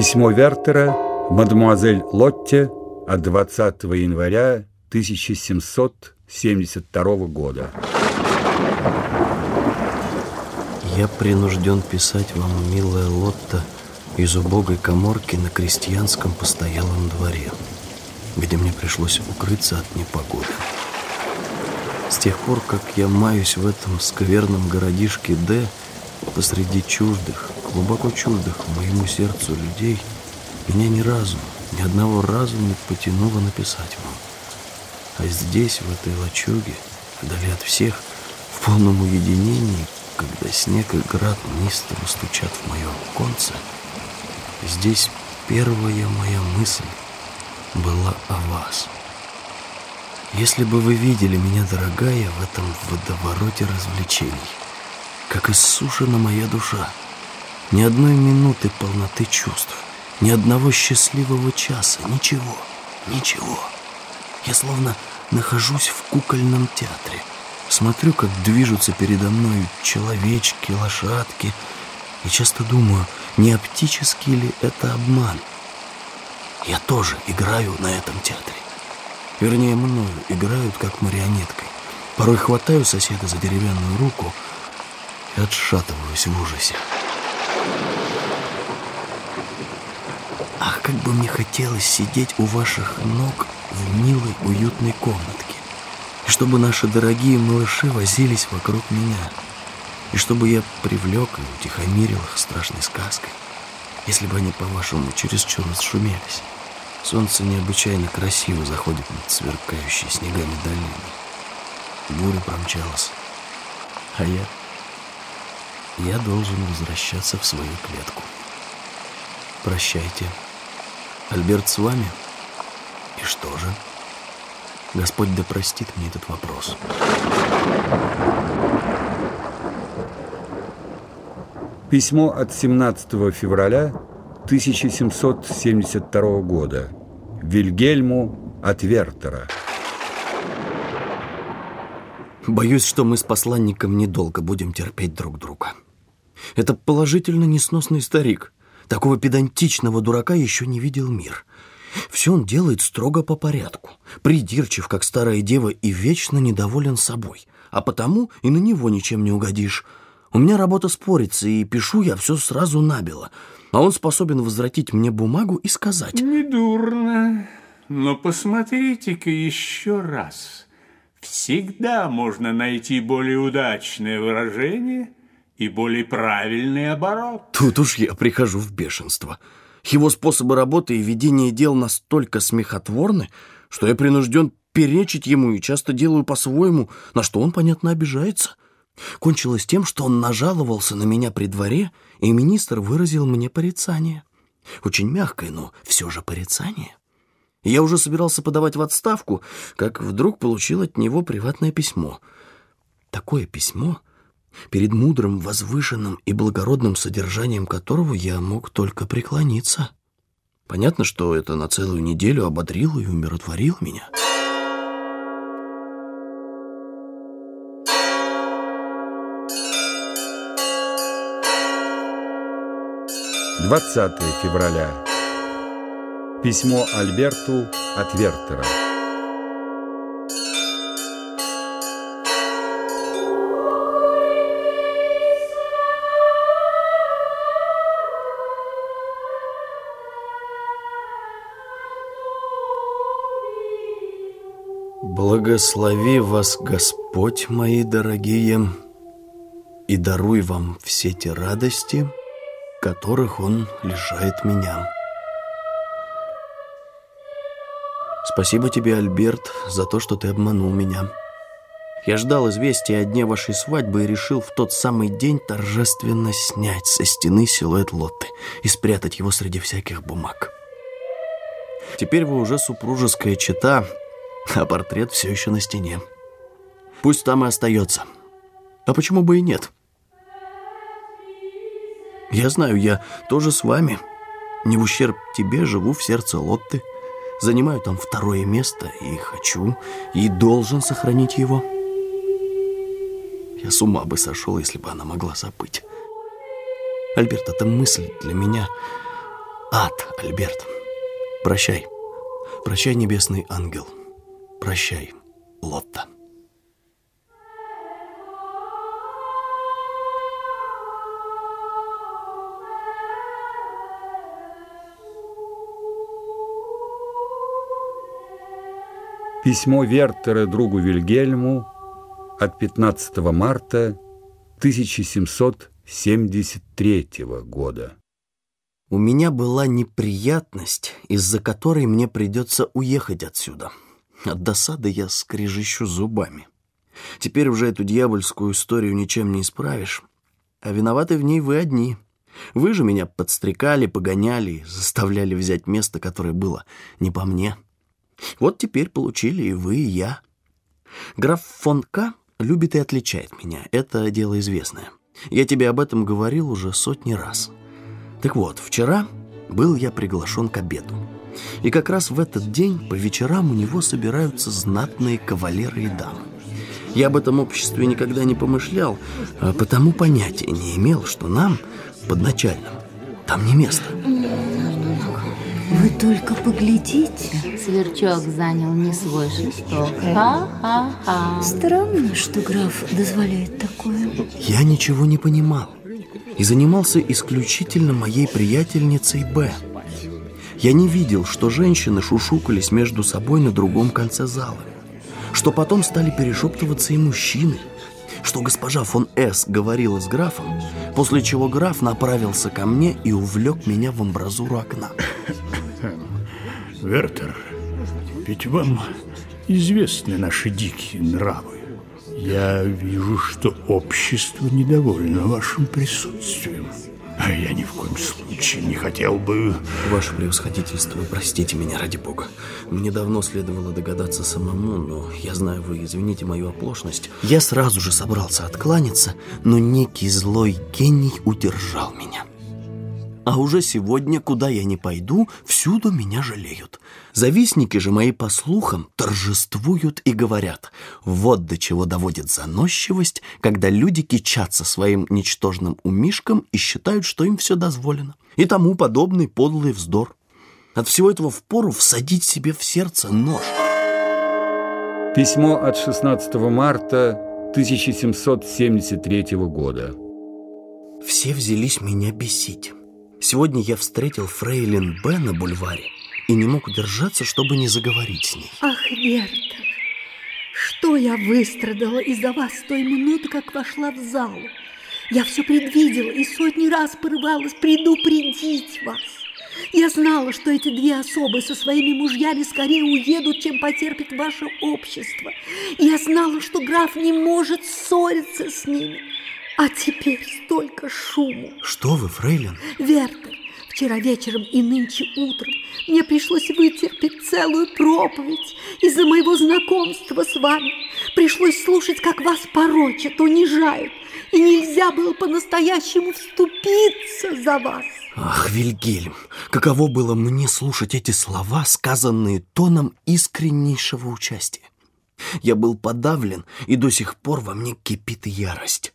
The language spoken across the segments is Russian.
Письмо Вертера мадемуазель Лотте от 20 января 1772 года. Я принужден писать вам, милая Лотта, из убогой коморки на крестьянском постоялом дворе, где мне пришлось укрыться от непогоды. С тех пор, как я маюсь в этом скверном городишке Д, посреди чуждых, глубоко чуждых моему сердцу людей, меня ни разу, ни одного разу не потянуло написать вам. А здесь, в этой лачуге, вдали от всех, в полном уединении, когда снег и град неистово стучат в мое оконце, здесь первая моя мысль была о вас. Если бы вы видели меня, дорогая, в этом водовороте развлечений, как иссушена моя душа, ни одной минуты полноты чувств, ни одного счастливого часа, ничего, ничего. Я словно нахожусь в кукольном театре. Смотрю, как движутся передо мной человечки, лошадки, и часто думаю, не оптический ли это обман. Я тоже играю на этом театре. Вернее, мною играют, как марионеткой. Порой хватаю соседа за деревянную руку и отшатываюсь в ужасе. Как бы мне хотелось сидеть у ваших ног в милой, уютной комнатке. И чтобы наши дорогие малыши возились вокруг меня. И чтобы я привлек и утихомирил их страшной сказкой. Если бы они, по-вашему, чересчур расшумелись. Солнце необычайно красиво заходит над сверкающей снегами долиной. Буря промчалась. А я... Я должен возвращаться в свою клетку. Прощайте. Альберт с вами? И что же? Господь да простит мне этот вопрос. Письмо от 17 февраля 1772 года Вильгельму от Вертера. Боюсь, что мы с посланником недолго будем терпеть друг друга. Это положительно несносный старик. Такого педантичного дурака еще не видел мир. Все он делает строго по порядку. Придирчив, как старая дева, и вечно недоволен собой. А потому и на него ничем не угодишь. У меня работа спорится, и пишу я все сразу набело. А он способен возвратить мне бумагу и сказать. Недурно, но посмотрите-ка еще раз. Всегда можно найти более удачное выражение и более правильный оборот. Тут уж я прихожу в бешенство. Его способы работы и ведения дел настолько смехотворны, что я принужден перечить ему и часто делаю по-своему, на что он, понятно, обижается. Кончилось тем, что он нажаловался на меня при дворе, и министр выразил мне порицание. Очень мягкое, но все же порицание. Я уже собирался подавать в отставку, как вдруг получил от него приватное письмо. Такое письмо, перед мудрым, возвышенным и благородным содержанием которого я мог только преклониться. Понятно, что это на целую неделю ободрило и умиротворило меня. 20 февраля. Письмо Альберту от Вертера. Благослови вас Господь, мои дорогие, и даруй вам все те радости, которых он лишает меня. Спасибо тебе, Альберт, за то, что ты обманул меня. Я ждал известия о дне вашей свадьбы и решил в тот самый день торжественно снять со стены силуэт Лотты и спрятать его среди всяких бумаг. Теперь вы уже супружеская чета, а портрет все еще на стене. Пусть там и остается. А почему бы и нет? — я знаю, я тоже с вами. Не в ущерб тебе живу в сердце Лотты. Занимаю там второе место и хочу, и должен сохранить его. Я с ума бы сошел, если бы она могла забыть. Альберт, эта мысль для меня ад, Альберт. Прощай. Прощай, небесный ангел. Прощай, Лотта. Письмо Вертера другу Вильгельму от 15 марта 1773 года. У меня была неприятность, из-за которой мне придется уехать отсюда. От досады я скрежещу зубами. Теперь уже эту дьявольскую историю ничем не исправишь. А виноваты в ней вы одни. Вы же меня подстрекали, погоняли, заставляли взять место, которое было не по мне. Вот теперь получили и вы, и я. Граф фон К. любит и отличает меня. Это дело известное. Я тебе об этом говорил уже сотни раз. Так вот, вчера был я приглашен к обеду. И как раз в этот день по вечерам у него собираются знатные кавалеры и дамы. Я об этом обществе никогда не помышлял, а потому понятия не имел, что нам, подначальным, там не место. Вы только поглядите. Сверчок занял не свой шесток. Ха-ха-ха. Странно, что граф дозволяет такое. Я ничего не понимал и занимался исключительно моей приятельницей Б. Я не видел, что женщины шушукались между собой на другом конце зала, что потом стали перешептываться и мужчины, что госпожа фон С. говорила с графом, после чего граф направился ко мне и увлек меня в амбразуру окна. Вертер, ведь вам известны наши дикие нравы. Я вижу, что общество недовольно вашим присутствием. А я ни в коем случае не хотел бы... Ваше превосходительство, простите меня ради бога. Мне давно следовало догадаться самому, но я знаю, вы извините мою оплошность. Я сразу же собрался откланяться, но некий злой гений удержал меня. А уже сегодня, куда я не пойду, всюду меня жалеют. Завистники же мои, по слухам, торжествуют и говорят, вот до чего доводит заносчивость, когда люди кичатся своим ничтожным умишком и считают, что им все дозволено. И тому подобный подлый вздор. От всего этого впору всадить себе в сердце нож. Письмо от 16 марта 1773 года. Все взялись меня бесить. Сегодня я встретил фрейлин Б на бульваре и не мог удержаться, чтобы не заговорить с ней. Ах, Вертер, что я выстрадала из-за вас с той минуты, как вошла в зал. Я все предвидела и сотни раз порывалась предупредить вас. Я знала, что эти две особы со своими мужьями скорее уедут, чем потерпит ваше общество. Я знала, что граф не может ссориться с ними. А теперь столько шуму. Что вы, фрейлин? Вертер, вчера вечером и нынче утром мне пришлось вытерпеть целую проповедь из-за моего знакомства с вами. Пришлось слушать, как вас порочат, унижают. И нельзя было по-настоящему вступиться за вас. Ах, Вильгельм, каково было мне слушать эти слова, сказанные тоном искреннейшего участия. Я был подавлен, и до сих пор во мне кипит ярость.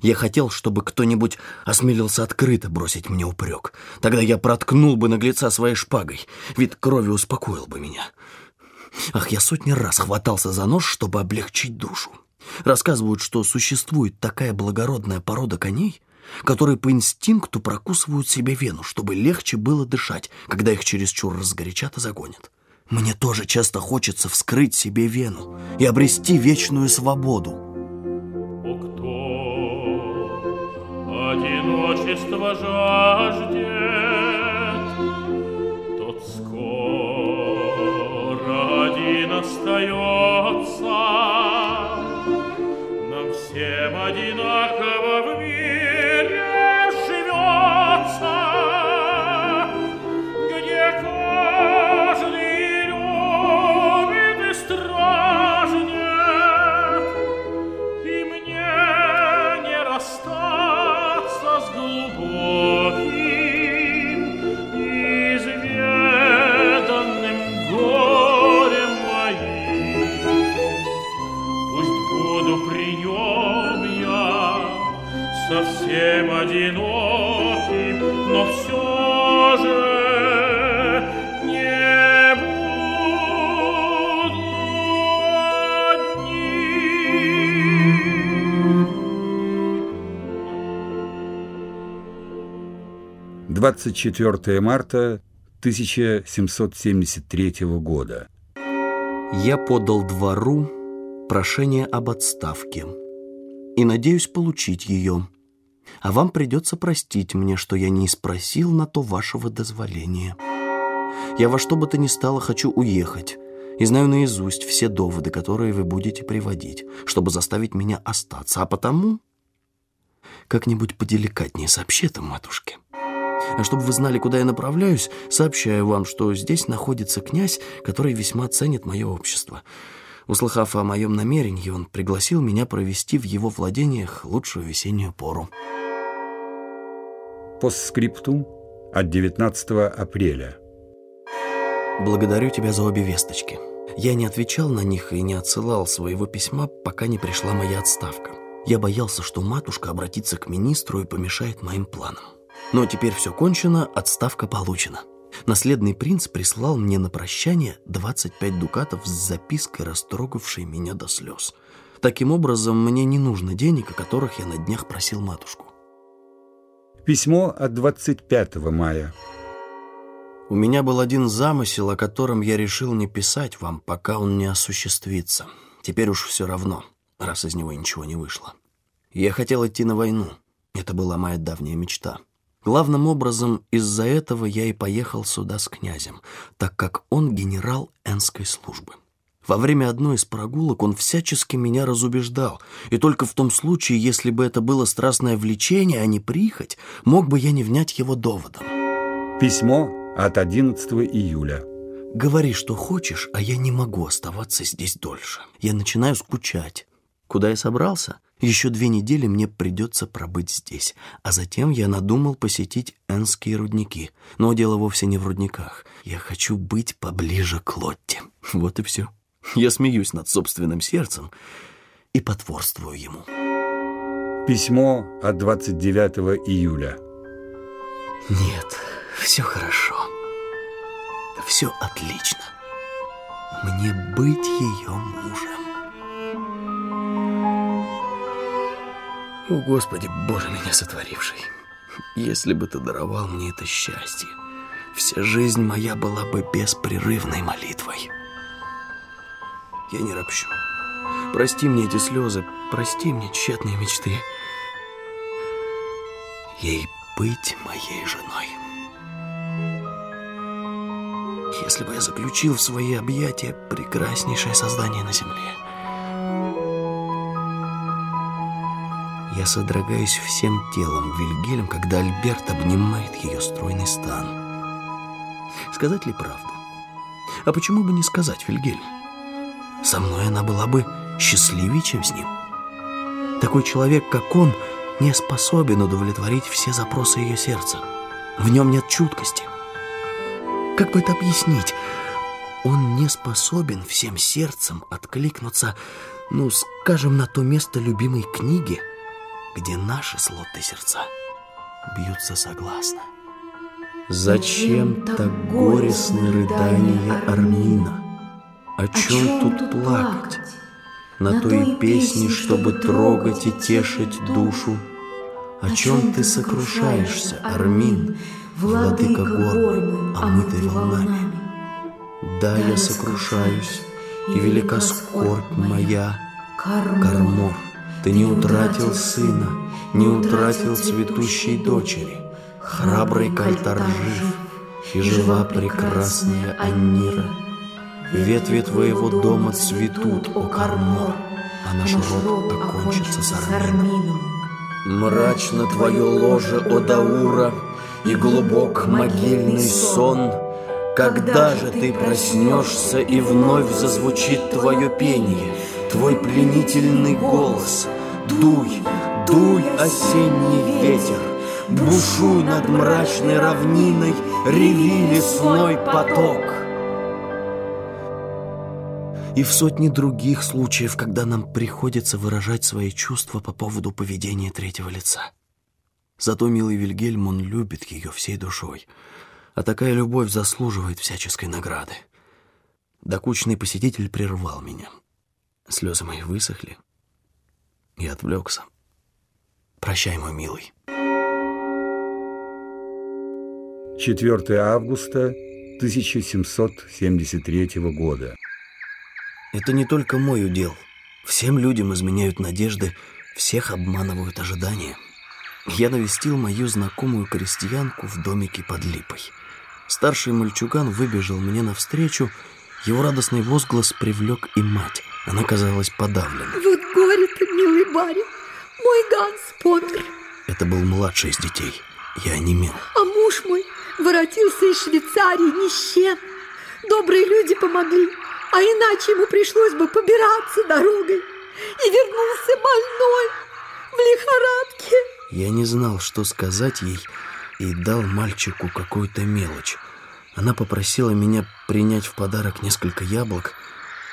Я хотел, чтобы кто-нибудь осмелился открыто бросить мне упрек. Тогда я проткнул бы наглеца своей шпагой. Вид крови успокоил бы меня. Ах, я сотни раз хватался за нож, чтобы облегчить душу. Рассказывают, что существует такая благородная порода коней, которые по инстинкту прокусывают себе вену, чтобы легче было дышать, когда их чересчур разгорячат и загонят. Мне тоже часто хочется вскрыть себе вену и обрести вечную свободу. Одиночество жаждет, 24 марта 1773 года. Я подал двору прошение об отставке и надеюсь получить ее. А вам придется простить мне, что я не спросил на то вашего дозволения. Я во что бы то ни стало хочу уехать и знаю наизусть все доводы, которые вы будете приводить, чтобы заставить меня остаться, а потому как-нибудь поделикатнее сообщи это матушке. А чтобы вы знали, куда я направляюсь, сообщаю вам, что здесь находится князь, который весьма ценит мое общество. Услыхав о моем намерении, он пригласил меня провести в его владениях лучшую весеннюю пору. Постскриптум от 19 апреля. Благодарю тебя за обе весточки. Я не отвечал на них и не отсылал своего письма, пока не пришла моя отставка. Я боялся, что матушка обратится к министру и помешает моим планам. Но теперь все кончено, отставка получена. Наследный принц прислал мне на прощание 25 дукатов с запиской, растрогавшей меня до слез. Таким образом, мне не нужно денег, о которых я на днях просил матушку. Письмо от 25 мая. У меня был один замысел, о котором я решил не писать вам, пока он не осуществится. Теперь уж все равно, раз из него ничего не вышло. Я хотел идти на войну. Это была моя давняя мечта. Главным образом из-за этого я и поехал сюда с князем, так как он генерал Энской службы. Во время одной из прогулок он всячески меня разубеждал, и только в том случае, если бы это было страстное влечение, а не прихоть, мог бы я не внять его доводом. Письмо от 11 июля. Говори, что хочешь, а я не могу оставаться здесь дольше. Я начинаю скучать. Куда я собрался? Еще две недели мне придется пробыть здесь, а затем я надумал посетить Энские рудники. Но дело вовсе не в рудниках. Я хочу быть поближе к Лотте. Вот и все. Я смеюсь над собственным сердцем и потворствую ему. Письмо от 29 июля. Нет, все хорошо. Все отлично. Мне быть ее мужем. О, Господи, Боже меня сотворивший, если бы Ты даровал мне это счастье, вся жизнь моя была бы беспрерывной молитвой. Я не ропщу. Прости мне эти слезы, прости мне тщетные мечты. Ей быть моей женой. Если бы я заключил в свои объятия прекраснейшее создание на земле — Я содрогаюсь всем телом Вильгельм, когда Альберт обнимает ее стройный стан. Сказать ли правду? А почему бы не сказать, Вильгельм? Со мной она была бы счастливее, чем с ним. Такой человек, как он, не способен удовлетворить все запросы ее сердца. В нем нет чуткости. Как бы это объяснить? Он не способен всем сердцем откликнуться, ну, скажем, на то место любимой книги — где наши слоты сердца бьются согласно. Зачем так горестны рыдания Армина? О чем тут плакать? На той песне, чтобы трогать и тешить душу. О чем ты сокрушаешься, Армин, владыка гор, омытый волнами? Да, я сокрушаюсь, и велика скорбь моя, Кармор. Ты не утратил сына, не утратил цветущей дочери. Храбрый Кальтар жив, и жива прекрасная Аннира. Ветви твоего дома цветут, о Кармор, а наш род окончится с Армином. Мрачно твое ложе, о Даура, и глубок могильный сон. Когда же ты проснешься, и вновь зазвучит твое пение — твой пленительный голос. Дуй, дуй, осенний ветер, Бушуй над мрачной равниной, Реви лесной поток. И в сотни других случаев, когда нам приходится выражать свои чувства по поводу поведения третьего лица. Зато милый Вильгельм, он любит ее всей душой, а такая любовь заслуживает всяческой награды. Докучный посетитель прервал меня — Слезы мои высохли. Я отвлекся. Прощай, мой милый. 4 августа 1773 года. Это не только мой удел. Всем людям изменяют надежды, всех обманывают ожидания. Я навестил мою знакомую крестьянку в домике под липой. Старший мальчуган выбежал мне навстречу, его радостный возглас привлек и мать. Она казалась подавленной. Вот горе-то, милый барин, мой Ганс помер. Это был младший из детей. Я онемел. А муж мой воротился из Швейцарии ни с чем. Добрые люди помогли, а иначе ему пришлось бы побираться дорогой. И вернулся больной, в лихорадке. Я не знал, что сказать ей, и дал мальчику какую-то мелочь. Она попросила меня принять в подарок несколько яблок.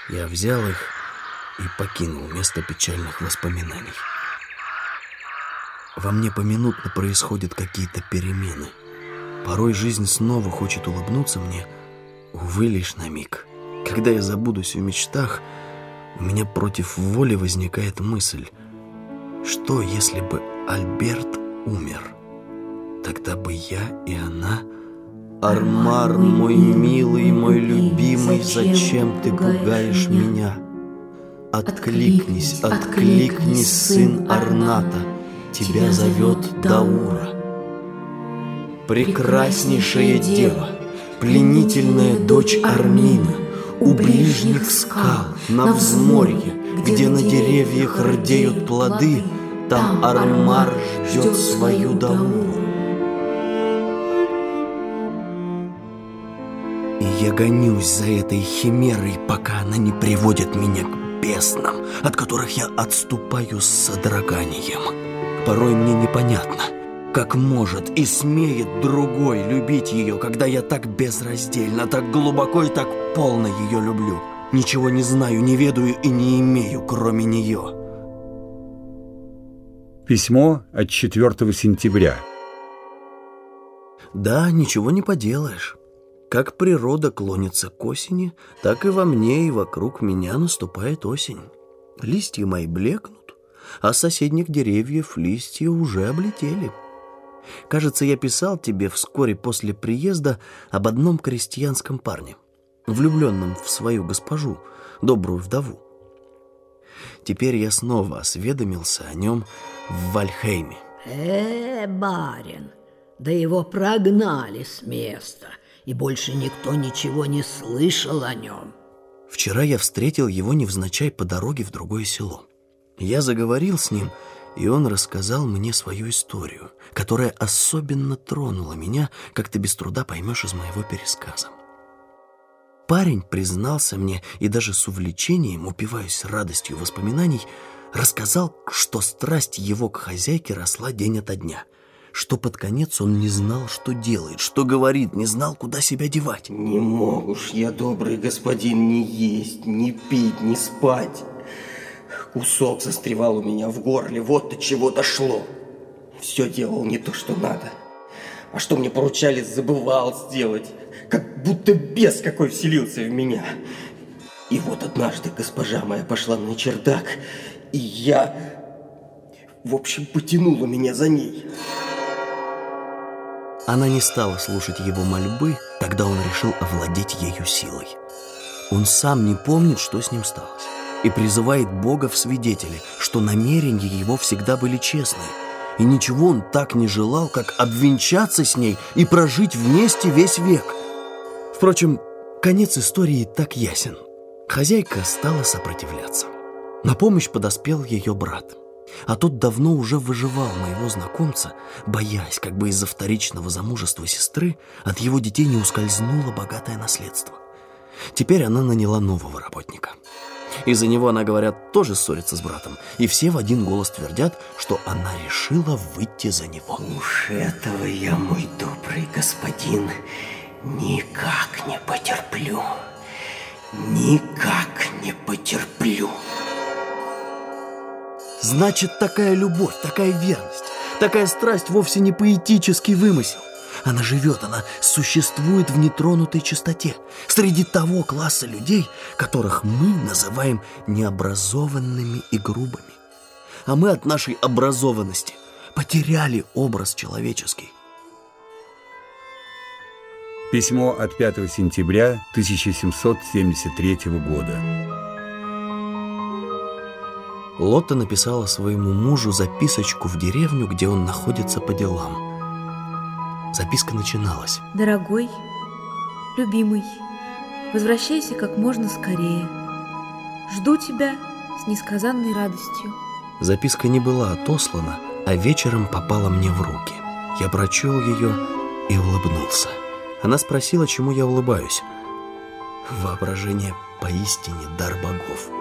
Я взял их и покинул место печальных воспоминаний. Во мне поминутно происходят какие-то перемены. Порой жизнь снова хочет улыбнуться мне, увы, лишь на миг. Когда я забудусь в мечтах, у меня против воли возникает мысль, что если бы Альберт умер? Тогда бы я и она... Армар, мой милый, мой любимый, зачем ты пугаешь меня? Откликнись, откликнись, сын Арната, тебя зовет Даура. Прекраснейшая дева, пленительная дочь Армина, у ближних скал, на взморье, где на деревьях рдеют плоды, там Армар ждет свою Дауру. И я гонюсь за этой химерой, пока она не приводит меня к беснам, от которых я отступаю с содроганием. Порой мне непонятно, как может и смеет другой любить ее, когда я так безраздельно, так глубоко и так полно ее люблю. Ничего не знаю, не ведаю и не имею, кроме нее. Письмо от 4 сентября. Да, ничего не поделаешь. Как природа клонится к осени, так и во мне и вокруг меня наступает осень. Листья мои блекнут, а соседних деревьев листья уже облетели. Кажется, я писал тебе вскоре после приезда об одном крестьянском парне, влюбленном в свою госпожу, добрую вдову. Теперь я снова осведомился о нем в Вальхейме. Э, барин, да его прогнали с места, и больше никто ничего не слышал о нем. Вчера я встретил его невзначай по дороге в другое село. Я заговорил с ним, и он рассказал мне свою историю, которая особенно тронула меня, как ты без труда поймешь из моего пересказа. Парень признался мне и даже с увлечением, упиваясь радостью воспоминаний, рассказал, что страсть его к хозяйке росла день ото дня, что под конец он не знал, что делает, что говорит, не знал, куда себя девать. Не могу ж я, добрый господин, не есть, не пить, не спать. Кусок застревал у меня в горле, вот до чего дошло. Все делал не то, что надо. А что мне поручали, забывал сделать. Как будто бес какой вселился в меня. И вот однажды госпожа моя пошла на чердак, и я, в общем, потянула меня за ней. Она не стала слушать его мольбы, тогда он решил овладеть ею силой. Он сам не помнит, что с ним сталось, и призывает Бога в свидетели, что намерения его всегда были честные, и ничего он так не желал, как обвенчаться с ней и прожить вместе весь век. Впрочем, конец истории так ясен. Хозяйка стала сопротивляться. На помощь подоспел ее брат – а тот давно уже выживал моего знакомца, боясь, как бы из-за вторичного замужества сестры от его детей не ускользнуло богатое наследство. Теперь она наняла нового работника. Из-за него она, говорят, тоже ссорится с братом, и все в один голос твердят, что она решила выйти за него. Уж этого я, мой добрый господин, никак не потерплю. Никак не потерплю. Значит, такая любовь, такая верность, такая страсть вовсе не поэтический вымысел. Она живет, она существует в нетронутой чистоте, среди того класса людей, которых мы называем необразованными и грубыми. А мы от нашей образованности потеряли образ человеческий. Письмо от 5 сентября 1773 года. Лотта написала своему мужу записочку в деревню, где он находится по делам. Записка начиналась. Дорогой, любимый, возвращайся как можно скорее. Жду тебя с несказанной радостью. Записка не была отослана, а вечером попала мне в руки. Я прочел ее и улыбнулся. Она спросила, чему я улыбаюсь. Воображение поистине дар богов.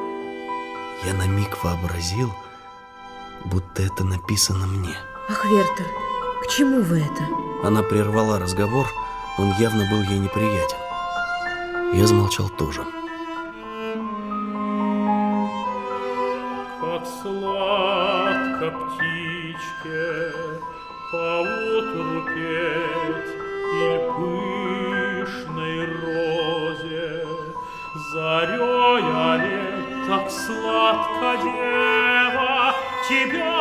Я на миг вообразил, будто это написано мне. Ах, Вертер, к чему вы это? Она прервала разговор, он явно был ей неприятен. Я замолчал тоже. Как сладко птичке поутру петь Так сладко, дева, тебя